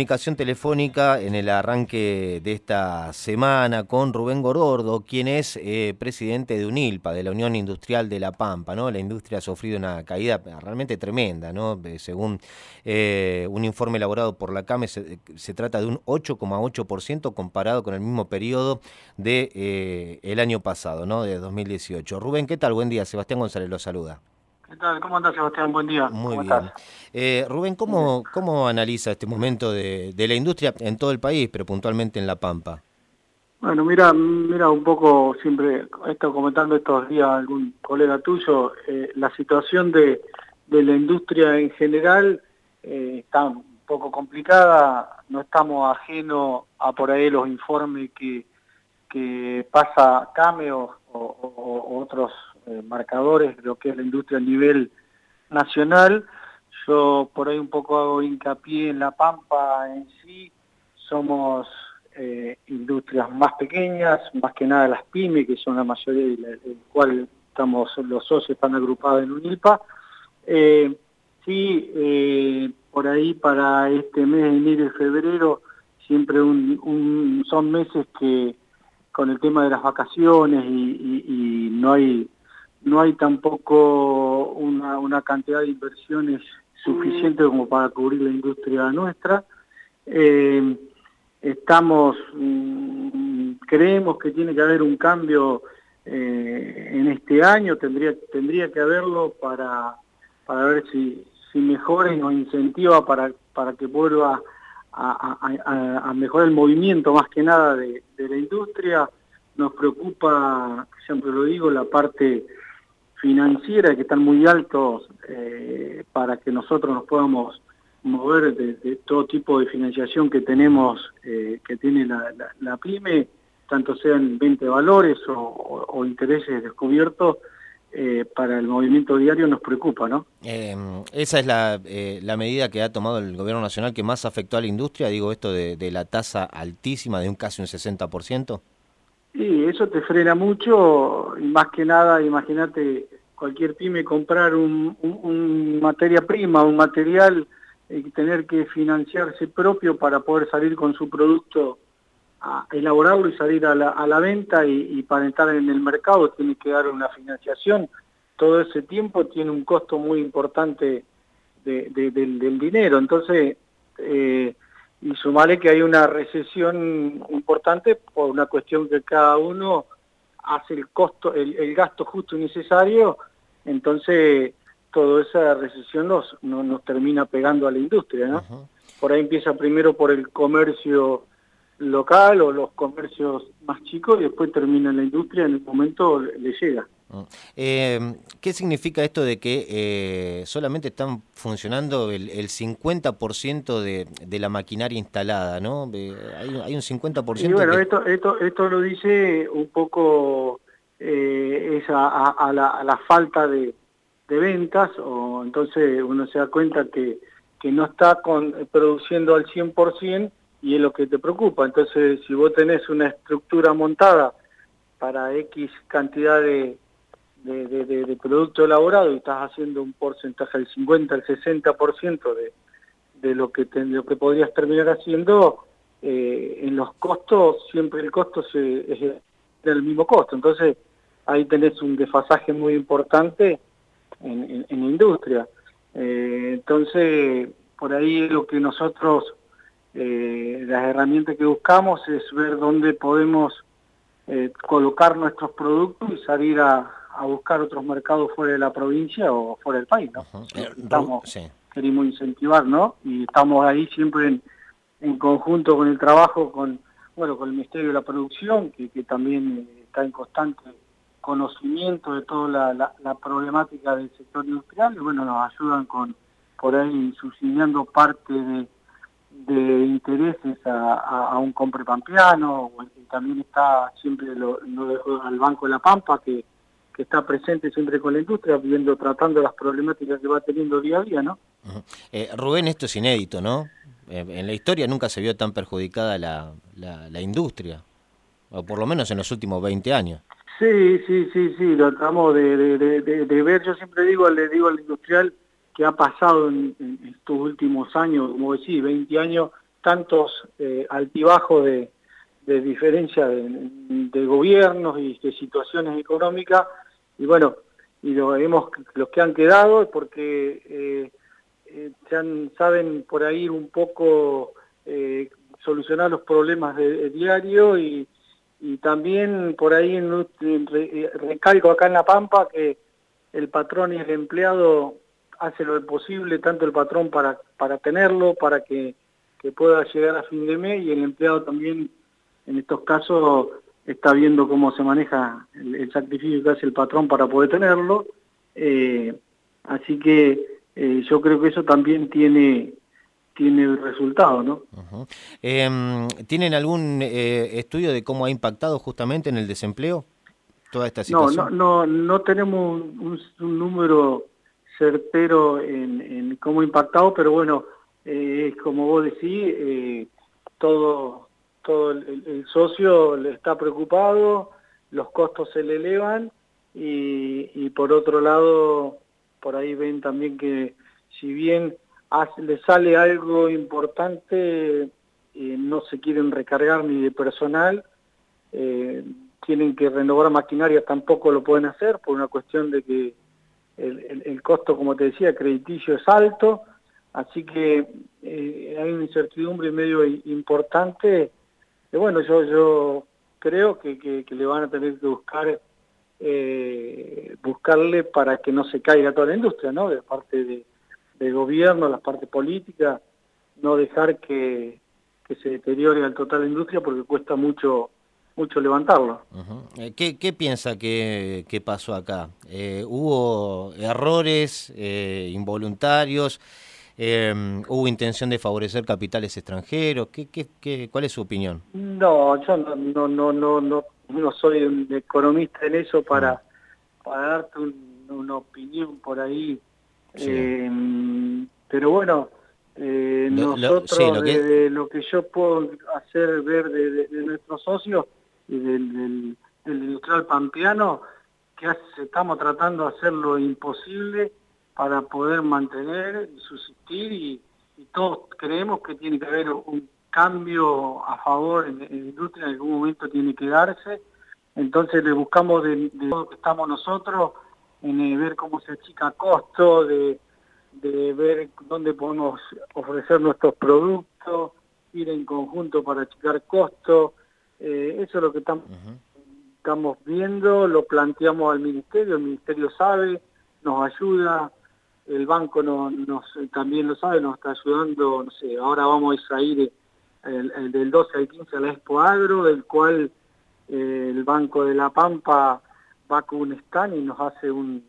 Comunicación telefónica en el arranque de esta semana con Rubén Gorordo, quien es eh, presidente de UNILPA, de la Unión Industrial de La Pampa. La industria ha sufrido una caída realmente tremenda. ¿no? Según eh, un informe elaborado por la CAME, se, trata de un 8,8% comparado con el mismo periodo del de, eh, año pasado, ¿no? de 2018. Rubén, ¿qué tal? Buen día. Sebastián González lo saluda. ¿Qué tal? ¿Cómo andás, Sebastián? Buen día. Muy bien. Eh, Rubén, ¿cómo, ¿cómo analiza este momento de, la industria en todo el país, pero puntualmente en La Pampa? Bueno, mira, mira un poco, siempre he estado comentando estos días algún colega tuyo, eh, la situación de, la industria en general eh, está un poco complicada, no estamos ajenos a por ahí los informes que, que pasa CAME o otros eh, marcadores de lo que es la industria a nivel nacional. Yo por ahí un poco hago hincapié en La Pampa en sí, somos eh, industrias más pequeñas, más que nada las pymes, que son la mayoría del cual estamos, los socios están agrupados en UNILPA. Eh, sí, por ahí para este mes de enero y febrero, siempre son meses que con el tema de las vacaciones y no hay no hay tampoco una, cantidad de inversiones suficiente como para cubrir la industria nuestra. Eh, estamos, mm, creemos que tiene que haber un cambio eh, en este año, tendría, tendría que haberlo para, para ver si, si mejora y nos incentiva para, para que vuelva a, mejorar el movimiento más que nada de, de la industria. Nos preocupa, siempre lo digo, la parte financiera que están muy altos eh, para que nosotros nos podamos mover de, todo tipo de financiación que tenemos, eh, que tiene la, PYME, tanto sean 20 valores o, intereses descubiertos, eh, para el movimiento diario nos preocupa, ¿no? Em, esa es la, medida que ha tomado el gobierno nacional que más afectó a la industria, digo esto de, de la tasa altísima de un casi un 60%. Sí, eso te frena mucho y más que nada, imagínate cualquier pyme comprar un, materia prima, un material y tener que financiarse propio para poder salir con su producto elaborarlo y salir a la, venta y, para entrar en el mercado tiene que dar una financiación. Todo ese tiempo tiene un costo muy importante del, dinero. Entonces, eh, y sumarle que hay una recesión importante por una cuestión que cada uno hace el costo, el, gasto justo y necesario, entonces toda esa recesión nos, nos termina pegando a la industria, ¿no? Por ahí empieza primero por el comercio local o los comercios más chicos y después termina en la industria, en el momento le llega. Mm. Eh, ¿Qué significa esto de que eh, solamente están funcionando el, 50% de, de, la maquinaria instalada? ¿no? hay, un 50%. Y bueno, esto, esto, esto lo dice un poco eh, a, la, falta de, ventas, o entonces uno se da cuenta que, que no está con, produciendo al 100% y es lo que te preocupa. Entonces, si vos tenés una estructura montada para X cantidad de de, producto elaborado y estás haciendo un porcentaje del 50 al 60% de, de lo que lo que podrías terminar haciendo, eh, en los costos siempre el costo es el mismo costo. Entonces ahí tenés un desfasaje muy importante en, en, industria. Eh, entonces por ahí lo que nosotros, eh, las herramientas que buscamos es ver dónde podemos colocar nuestros productos y salir a, a buscar otros mercados fuera de la provincia o fuera del país, ¿no? Eh, estamos, Queremos incentivar, ¿no? Y estamos ahí siempre en, conjunto con el trabajo, con bueno, con el Ministerio de la Producción, que, también eh, está en constante conocimiento de toda la, problemática del sector industrial, y bueno, nos ayudan con por ahí subsidiando parte de, de intereses a, un compre pampeano, también está siempre lo, lo al Banco de la Pampa, que que está presente siempre con la industria, viendo, tratando las problemáticas que va teniendo día a día, ¿no? Eh, Rubén, esto es inédito, ¿no? Eh, en la historia nunca se vio tan perjudicada la, la, industria, o por lo menos en los últimos 20 años. Sí, sí, sí, sí, lo tratamos de, de, ver, yo siempre digo, le digo al industrial que ha pasado en, estos últimos años, como decís, 20 años, tantos eh, altibajos de, de diferencia de, gobiernos y de situaciones económicas, y bueno, y lo hemos, los que han quedado, porque eh, eh, saben por ahí un poco eh, solucionar los problemas de, diario y, también por ahí en, recalco acá en La Pampa que el patrón y el empleado hace lo posible, tanto el patrón para, para tenerlo, para que, que pueda llegar a fin de mes y el empleado también en estos casos está viendo cómo se maneja el, sacrificio que hace el patrón para poder tenerlo. Eh, así que eh, yo creo que eso también tiene tiene resultado, ¿no? Em, ¿Tienen algún eh, estudio de cómo ha impactado justamente en el desempleo toda esta situación? No, no, no, tenemos un, número certero en, cómo ha impactado, pero bueno, eh, como vos decís, todo el, socio le está preocupado, los costos se le elevan y, por otro lado, por ahí ven también que si bien le sale algo importante, eh, no se quieren recargar ni de personal, eh, tienen que renovar maquinaria, tampoco lo pueden hacer por una cuestión de que el, el, costo, como te decía, crediticio es alto, así que eh, hay una incertidumbre medio importante y bueno, yo, yo creo que, que, le van a tener que buscar eh, buscarle para que no se caiga toda la industria, ¿no? De parte de, del gobierno, la parte política, no dejar que, que se deteriore al total la industria porque cuesta mucho mucho levantarlo. Eh, ¿Qué, ¿Qué, piensa que, que pasó acá? Eh, ¿Hubo errores involuntarios? Eh, ¿Hubo intención de favorecer capitales extranjeros? ¿Qué, qué, qué, cuál es su opinión? No, yo no, no, no, no, no, no soy un economista en eso para, mm. para darte una opinión por ahí. Eh, pero bueno, eh, nosotros lo, que... De, lo que yo puedo hacer ver de, nuestros socios y del, del, industrial pampeano, que estamos tratando de hacer lo imposible para poder mantener y subsistir y, todos creemos que tiene que haber un cambio a favor en, la industria, en algún momento tiene que darse, entonces le buscamos de, lo que estamos nosotros, en eh, ver cómo se achica costo, de, ver dónde podemos ofrecer nuestros productos, ir en conjunto para achicar costo, eh, eso es lo que estamos, estamos viendo, lo planteamos al Ministerio, el Ministerio sabe, nos ayuda, el banco no, también lo sabe, nos está ayudando, no sé, ahora vamos a ir el, del 12 al 15 a la Expo Agro, del cual eh, el Banco de la Pampa va con un stand y nos hace un,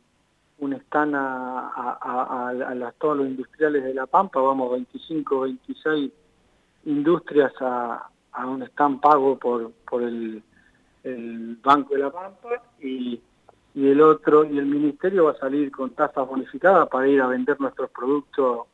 un stand a, a, todos los industriales de La Pampa, vamos 25, 26 industrias a, un stand pago por, por el, el Banco de La Pampa y el otro, y el ministerio va a salir con tasas bonificadas para ir a vender nuestros productos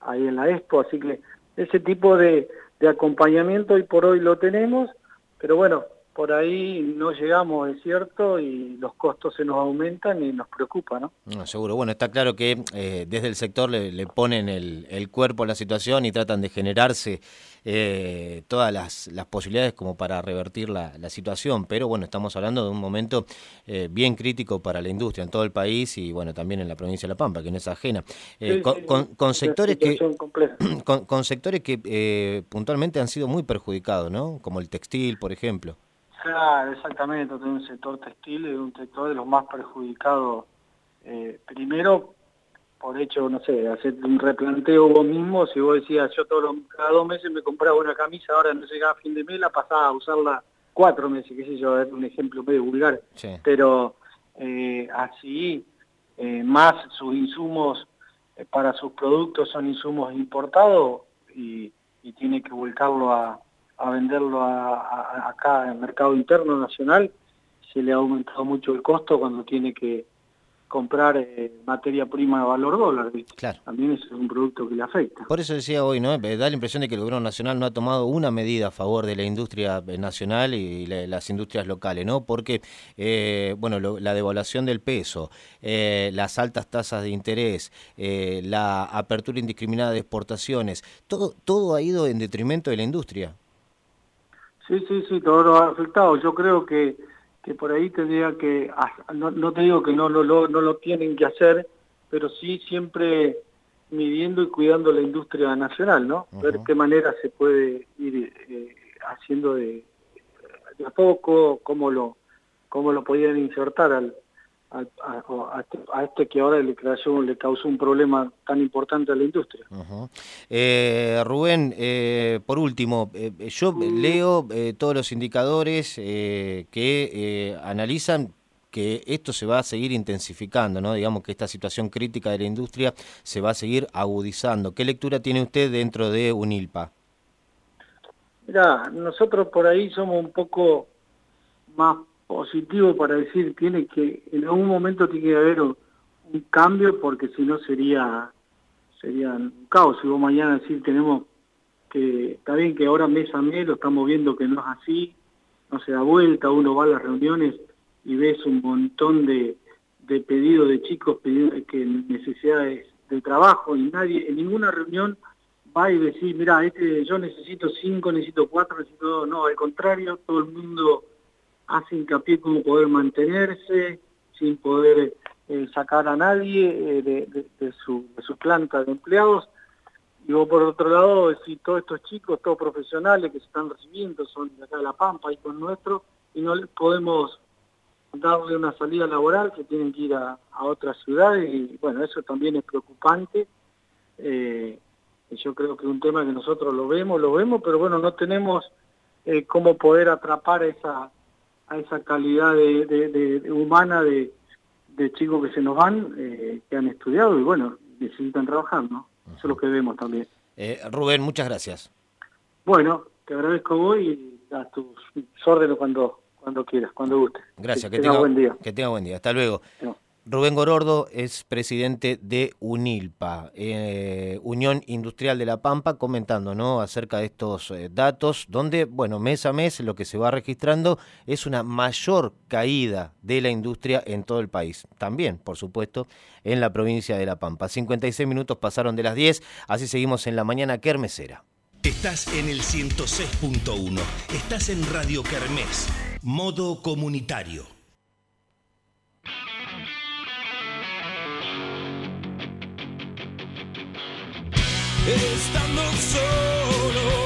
ahí en la Expo, así que ese tipo de, de acompañamiento hoy por hoy lo tenemos, pero bueno, por ahí no llegamos, es cierto, y los costos se nos aumentan y nos preocupa, ¿no? seguro. Bueno, está claro que eh, desde el sector le, ponen el, cuerpo a la situación y tratan de generarse eh, todas las, posibilidades como para revertir la, situación, pero bueno, estamos hablando de un momento eh, bien crítico para la industria en todo el país y bueno, también en la provincia de La Pampa, que no es ajena. con, sectores que, con, con, sectores que puntualmente han sido muy perjudicados, ¿no? Como el textil, por ejemplo. Claro, exactamente, tenemos un sector textil, es un sector de los más perjudicados. Eh, primero, por hecho, no sé, hacer un replanteo vos mismo, si vos decías, yo todos cada dos meses me compraba una camisa, ahora no llegaba a fin de mes, la pasaba a usarla cuatro meses, qué sé yo, es un ejemplo medio vulgar, pero eh, así, eh, más sus insumos para sus productos son insumos importados y, y tiene que volcarlo a a venderlo a, acá en el mercado interno nacional, se le ha aumentado mucho el costo cuando tiene que comprar eh, materia prima de valor dólar. Claro. También eso es un producto que le afecta. Por eso decía hoy, ¿no? Da la impresión de que el gobierno nacional no ha tomado una medida a favor de la industria eh, nacional y las industrias locales, ¿no? Porque, eh, bueno, la devaluación del peso, las altas tasas de interés, la apertura indiscriminada de exportaciones, todo, todo ha ido en detrimento de la industria. Sí, sí, sí, todo lo ha afectado. Yo creo que que por ahí tendría que, no, no te digo que no, no, no, no lo tienen que hacer, pero sí siempre midiendo y cuidando la industria nacional, ¿no? Ver qué manera se puede ir eh, haciendo de, de, a poco, cómo lo, cómo lo podían insertar al, este, a, este, que ahora le, le causó un problema tan importante a la industria. Eh, Rubén, eh, por último, eh, yo leo todos los indicadores que analizan que esto se va a seguir intensificando, ¿no? Digamos que esta situación crítica de la industria se va a seguir agudizando. ¿Qué lectura tiene usted dentro de UNILPA? Mira, nosotros por ahí somos un poco más positivo para decir tiene que en algún momento tiene que haber un, cambio porque si no sería sería un caos. Si vos mañana decir tenemos que está bien que ahora mes a mes lo estamos viendo que no es así no se da vuelta uno va a las reuniones y ves un montón de, de pedidos de chicos pidiendo que necesidades de trabajo y nadie en ninguna reunión va y decir mira este yo necesito cinco necesito cuatro necesito dos no al contrario todo el mundo hace hincapié cómo poder mantenerse sin poder eh, sacar a nadie eh, de, su, de su planta de empleados. Y por otro lado, si todos estos chicos, todos profesionales que se están recibiendo son de acá de La Pampa y con nuestro, y no les podemos darle una salida laboral que tienen que ir a, otras ciudades y bueno, eso también es preocupante. Eh, yo creo que es un tema que nosotros lo vemos, lo vemos, pero bueno, no tenemos cómo poder atrapar esa, a esa calidad de, humana de, chicos que se nos van, eh, que han estudiado y bueno, necesitan trabajar, ¿no? Eso es lo que vemos también. Eh, Rubén, muchas gracias. Bueno, te agradezco vos y a tus órdenes cuando, cuando quieras, cuando guste. Gracias, que, tenga, buen día. Que tenga buen día. Hasta luego. Rubén Gorordo es presidente de UNILPA, eh, Unión Industrial de La Pampa, comentando ¿no? acerca de estos eh, datos, donde, bueno, mes a mes lo que se va registrando es una mayor caída de la industria en todo el país. También, por supuesto, en la provincia de La Pampa. 56 minutos pasaron de las 10, así seguimos en la mañana kermesera. Estás en el 106.1, estás en Radio Kermés, modo comunitario. Estando solo